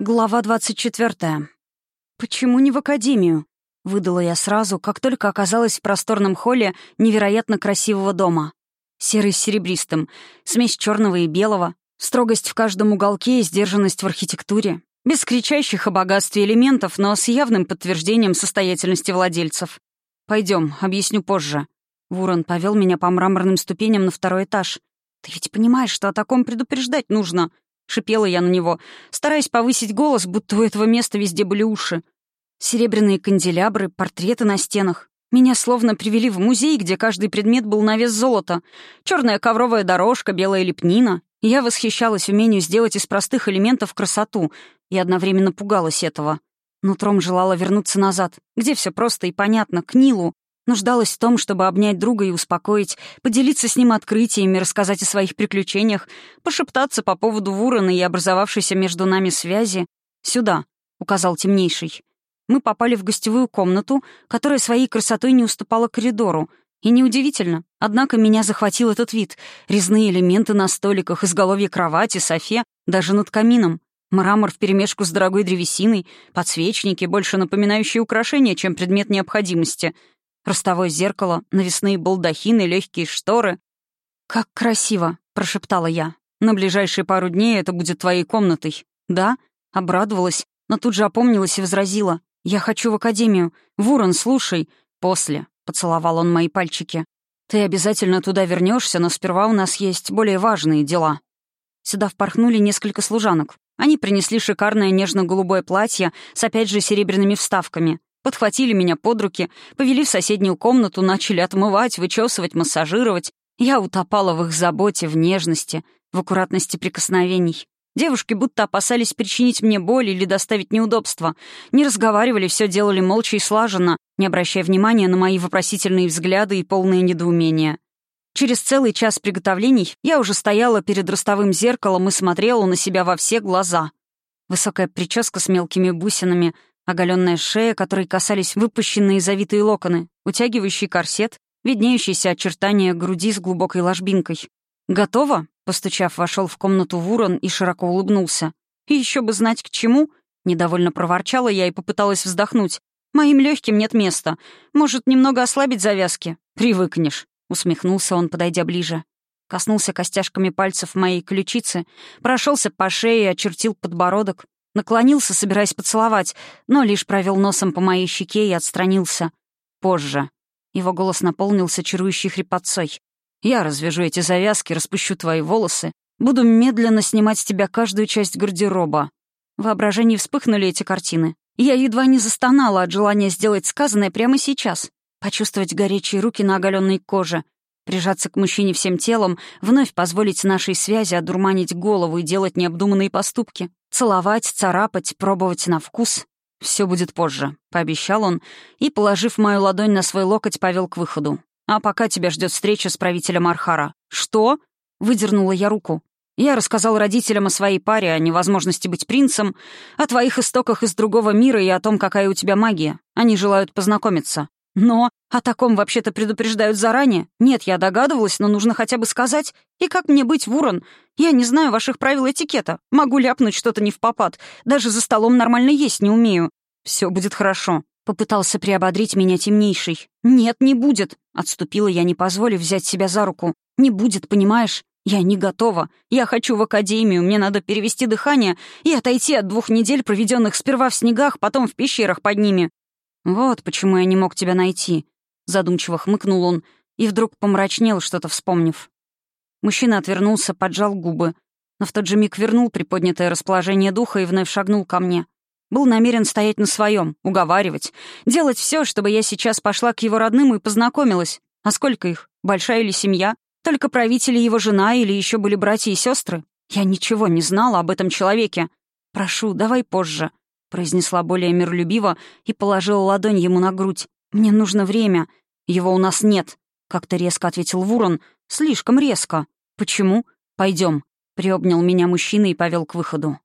Глава 24. «Почему не в академию?» — выдала я сразу, как только оказалась в просторном холле невероятно красивого дома. Серый с серебристым, смесь черного и белого, строгость в каждом уголке и сдержанность в архитектуре. Без кричащих о богатстве элементов, но с явным подтверждением состоятельности владельцев. Пойдем, объясню позже. Вурон повел меня по мраморным ступеням на второй этаж. «Ты ведь понимаешь, что о таком предупреждать нужно?» Шипела я на него, стараясь повысить голос, будто у этого места везде были уши. Серебряные канделябры, портреты на стенах. Меня словно привели в музей, где каждый предмет был на вес золота. Черная ковровая дорожка, белая лепнина. Я восхищалась умению сделать из простых элементов красоту и одновременно пугалась этого. Нутром желала вернуться назад, где все просто и понятно, к Нилу, Нуждалась в том, чтобы обнять друга и успокоить, поделиться с ним открытиями, рассказать о своих приключениях, пошептаться по поводу Вурона и образовавшейся между нами связи. «Сюда», — указал темнейший. Мы попали в гостевую комнату, которая своей красотой не уступала коридору. И неудивительно, однако меня захватил этот вид. Резные элементы на столиках, изголовье кровати, софе, даже над камином. Мрамор вперемешку с дорогой древесиной, подсвечники, больше напоминающие украшения, чем предмет необходимости — Ростовое зеркало, навесные балдахины, легкие шторы. «Как красиво!» — прошептала я. «На ближайшие пару дней это будет твоей комнатой». «Да?» — обрадовалась, но тут же опомнилась и возразила. «Я хочу в академию. Вурон, слушай». «После», — поцеловал он мои пальчики. «Ты обязательно туда вернешься, но сперва у нас есть более важные дела». Сюда впорхнули несколько служанок. Они принесли шикарное нежно-голубое платье с опять же серебряными вставками. Подхватили меня под руки, повели в соседнюю комнату, начали отмывать, вычесывать, массажировать. Я утопала в их заботе, в нежности, в аккуратности прикосновений. Девушки будто опасались причинить мне боль или доставить неудобства. Не разговаривали, все делали молча и слаженно, не обращая внимания на мои вопросительные взгляды и полные недоумения. Через целый час приготовлений я уже стояла перед ростовым зеркалом и смотрела на себя во все глаза. Высокая прическа с мелкими бусинами, Оголенная шея, которой касались выпущенные завитые локоны, утягивающий корсет, виднеющиеся очертания груди с глубокой ложбинкой. «Готово?» — постучав, вошел в комнату Вурон и широко улыбнулся. «И еще бы знать, к чему?» — недовольно проворчала я и попыталась вздохнуть. «Моим легким нет места. Может, немного ослабить завязки?» «Привыкнешь», — усмехнулся он, подойдя ближе. Коснулся костяшками пальцев моей ключицы, прошелся по шее и очертил подбородок, Наклонился, собираясь поцеловать, но лишь провел носом по моей щеке и отстранился. Позже. Его голос наполнился чарующей хрипотцой. «Я развяжу эти завязки, распущу твои волосы, буду медленно снимать с тебя каждую часть гардероба». В воображении вспыхнули эти картины. Я едва не застонала от желания сделать сказанное прямо сейчас. Почувствовать горячие руки на оголенной коже, прижаться к мужчине всем телом, вновь позволить нашей связи одурманить голову и делать необдуманные поступки. Целовать, царапать, пробовать на вкус. Все будет позже», — пообещал он, и, положив мою ладонь на свой локоть, повел к выходу. «А пока тебя ждет встреча с правителем Архара». «Что?» — выдернула я руку. «Я рассказал родителям о своей паре, о невозможности быть принцем, о твоих истоках из другого мира и о том, какая у тебя магия. Они желают познакомиться. Но о таком вообще-то предупреждают заранее. Нет, я догадывалась, но нужно хотя бы сказать. И как мне быть, Вурон? Я не знаю ваших правил этикета. Могу ляпнуть что-то не в попад. Даже за столом нормально есть не умею. Все будет хорошо. Попытался приободрить меня темнейший. «Нет, не будет!» Отступила я, не позволив взять себя за руку. «Не будет, понимаешь? Я не готова. Я хочу в академию, мне надо перевести дыхание и отойти от двух недель, проведенных сперва в снегах, потом в пещерах под ними. «Вот почему я не мог тебя найти», — задумчиво хмыкнул он и вдруг помрачнел, что-то вспомнив. Мужчина отвернулся, поджал губы, но в тот же миг вернул приподнятое расположение духа и вновь шагнул ко мне. Был намерен стоять на своем, уговаривать, делать все, чтобы я сейчас пошла к его родным и познакомилась. А сколько их? Большая или семья? Только правители его жена или еще были братья и сестры? Я ничего не знала об этом человеке. Прошу, давай позже произнесла более миролюбиво и положила ладонь ему на грудь. «Мне нужно время. Его у нас нет», — как-то резко ответил Вурон. «Слишком резко». «Почему?» «Пойдем», — приобнял меня мужчина и повел к выходу.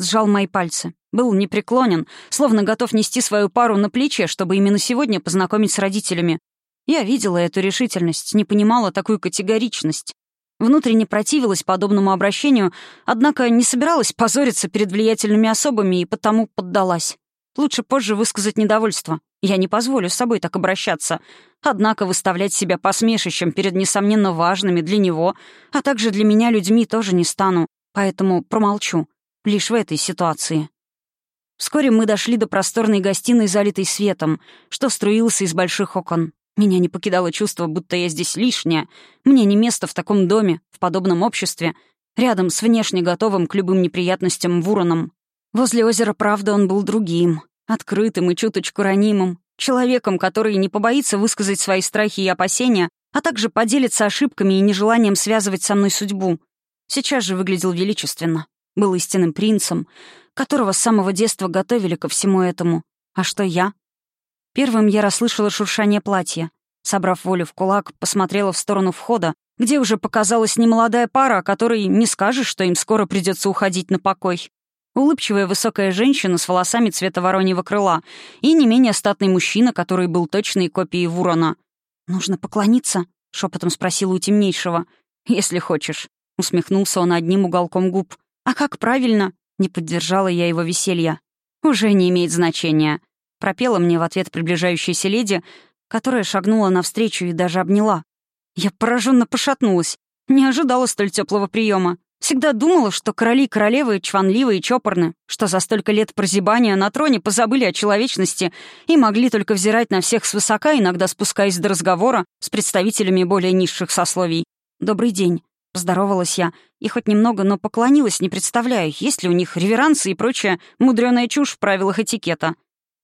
Сжал мои пальцы. Был непреклонен, словно готов нести свою пару на плече, чтобы именно сегодня познакомить с родителями. Я видела эту решительность, не понимала такую категоричность. Внутренне противилась подобному обращению, однако не собиралась позориться перед влиятельными особами и потому поддалась. Лучше позже высказать недовольство. Я не позволю с собой так обращаться. Однако выставлять себя посмешищем перед несомненно важными для него, а также для меня людьми тоже не стану, поэтому промолчу. Лишь в этой ситуации. Вскоре мы дошли до просторной гостиной, залитой светом, что струился из больших окон. Меня не покидало чувство, будто я здесь лишняя. Мне не место в таком доме, в подобном обществе, рядом с внешне готовым к любым неприятностям Вуроном. Возле озера, правда, он был другим, открытым и чуточку ранимым, человеком, который не побоится высказать свои страхи и опасения, а также поделиться ошибками и нежеланием связывать со мной судьбу. Сейчас же выглядел величественно, был истинным принцем, которого с самого детства готовили ко всему этому. А что я? Первым я расслышала шуршание платья. Собрав волю в кулак, посмотрела в сторону входа, где уже показалась немолодая пара, о которой не скажешь, что им скоро придется уходить на покой. Улыбчивая высокая женщина с волосами цвета вороньего крыла и не менее статный мужчина, который был точной копией Вурона. «Нужно поклониться?» — шепотом спросила у темнейшего. «Если хочешь», — усмехнулся он одним уголком губ. «А как правильно?» — не поддержала я его веселья. «Уже не имеет значения», пропела мне в ответ приближающаяся леди, которая шагнула навстречу и даже обняла. Я пораженно пошатнулась. Не ожидала столь теплого приема. Всегда думала, что короли и королевы чванливы и чопорны, что за столько лет прозябания на троне позабыли о человечности и могли только взирать на всех свысока, иногда спускаясь до разговора с представителями более низших сословий. «Добрый день», — поздоровалась я, и хоть немного, но поклонилась, не представляю, есть ли у них реверансы и прочая мудреная чушь в правилах этикета.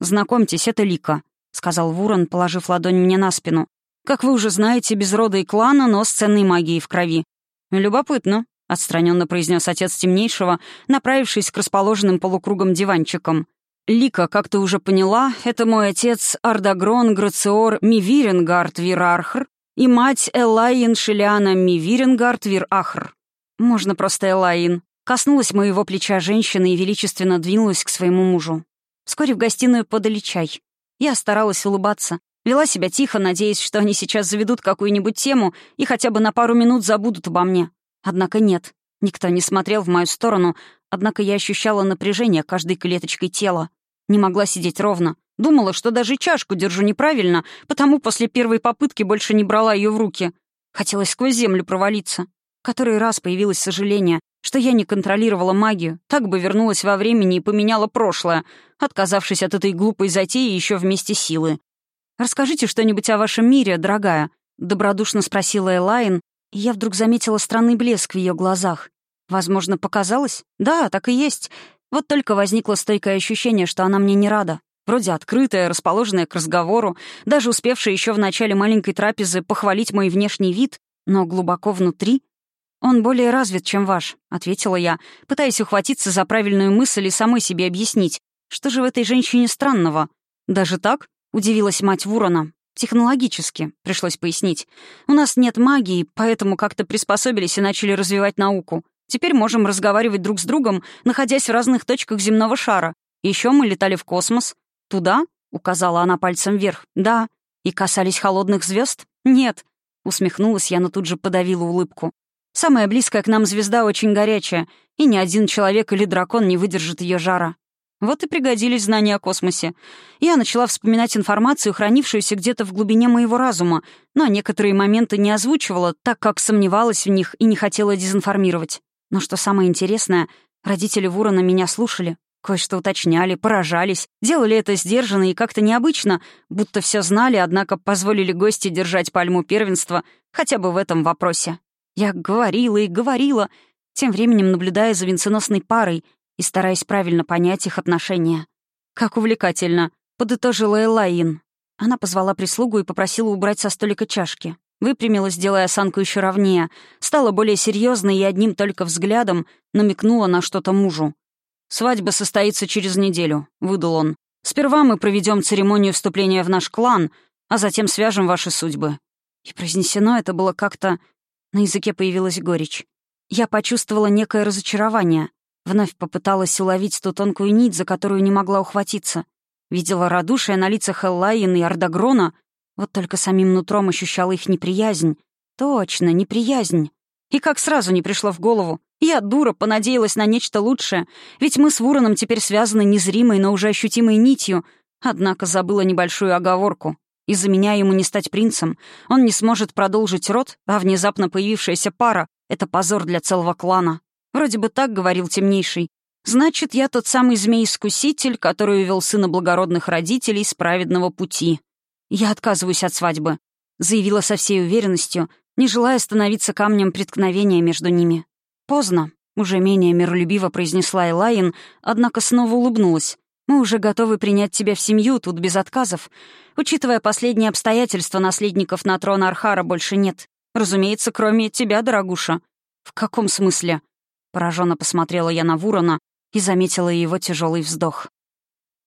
«Знакомьтесь, это Лика», — сказал Вурон, положив ладонь мне на спину. «Как вы уже знаете, без рода и клана, но с ценной магией в крови». «Любопытно», — отстраненно произнес отец темнейшего, направившись к расположенным полукругом диванчикам. «Лика, как ты уже поняла, это мой отец Ардагрон Грациор Мивиренгард Вирархр и мать Элайин Шелиана Мивиренгард Вирахр. Можно просто Элайин». Коснулась моего плеча женщины и величественно двинулась к своему мужу. Вскоре в гостиную подали чай. Я старалась улыбаться. Вела себя тихо, надеясь, что они сейчас заведут какую-нибудь тему и хотя бы на пару минут забудут обо мне. Однако нет. Никто не смотрел в мою сторону, однако я ощущала напряжение каждой клеточкой тела. Не могла сидеть ровно. Думала, что даже чашку держу неправильно, потому после первой попытки больше не брала ее в руки. Хотелось сквозь землю провалиться. Который раз появилось сожаление, что я не контролировала магию, так бы вернулась во времени и поменяла прошлое, отказавшись от этой глупой затеи еще вместе силы. «Расскажите что-нибудь о вашем мире, дорогая», — добродушно спросила Элайн, и я вдруг заметила странный блеск в ее глазах. Возможно, показалось? Да, так и есть. Вот только возникло стойкое ощущение, что она мне не рада. Вроде открытая, расположенная к разговору, даже успевшая еще в начале маленькой трапезы похвалить мой внешний вид, но глубоко внутри «Он более развит, чем ваш», — ответила я, пытаясь ухватиться за правильную мысль и самой себе объяснить, что же в этой женщине странного. «Даже так?» — удивилась мать Вурона. «Технологически», — пришлось пояснить. «У нас нет магии, поэтому как-то приспособились и начали развивать науку. Теперь можем разговаривать друг с другом, находясь в разных точках земного шара. Еще мы летали в космос. Туда?» — указала она пальцем вверх. «Да». «И касались холодных звезд? «Нет». Усмехнулась я, но тут же подавила улыбку. Самая близкая к нам звезда очень горячая, и ни один человек или дракон не выдержит ее жара. Вот и пригодились знания о космосе. Я начала вспоминать информацию, хранившуюся где-то в глубине моего разума, но некоторые моменты не озвучивала, так как сомневалась в них и не хотела дезинформировать. Но что самое интересное, родители Вурона меня слушали, кое-что уточняли, поражались, делали это сдержанно и как-то необычно, будто все знали, однако позволили гости держать пальму первенства хотя бы в этом вопросе. Я говорила и говорила, тем временем наблюдая за венценосной парой и стараясь правильно понять их отношения. «Как увлекательно», — подытожила Элаин. Она позвала прислугу и попросила убрать со столика чашки. Выпрямилась, делая осанку еще ровнее, стала более серьезной и одним только взглядом намекнула на что-то мужу. «Свадьба состоится через неделю», — выдал он. «Сперва мы проведем церемонию вступления в наш клан, а затем свяжем ваши судьбы». И произнесено это было как-то на языке появилась горечь. Я почувствовала некое разочарование. Вновь попыталась уловить ту тонкую нить, за которую не могла ухватиться. Видела радушие на лицах Эллайен и Ардагрона, вот только самим нутром ощущала их неприязнь. Точно, неприязнь. И как сразу не пришло в голову. Я, дура, понадеялась на нечто лучшее, ведь мы с Вуроном теперь связаны незримой, но уже ощутимой нитью. Однако забыла небольшую оговорку. Из-за меня ему не стать принцем. Он не сможет продолжить род, а внезапно появившаяся пара — это позор для целого клана. Вроде бы так говорил темнейший. Значит, я тот самый змей-искуситель, который увел сына благородных родителей с праведного пути. Я отказываюсь от свадьбы, заявила со всей уверенностью, не желая становиться камнем преткновения между ними. «Поздно», — уже менее миролюбиво произнесла Элайн, однако снова улыбнулась. «Мы уже готовы принять тебя в семью, тут без отказов. Учитывая последние обстоятельства, наследников на трон Архара больше нет. Разумеется, кроме тебя, дорогуша». «В каком смысле?» Пораженно посмотрела я на Вурона и заметила его тяжелый вздох.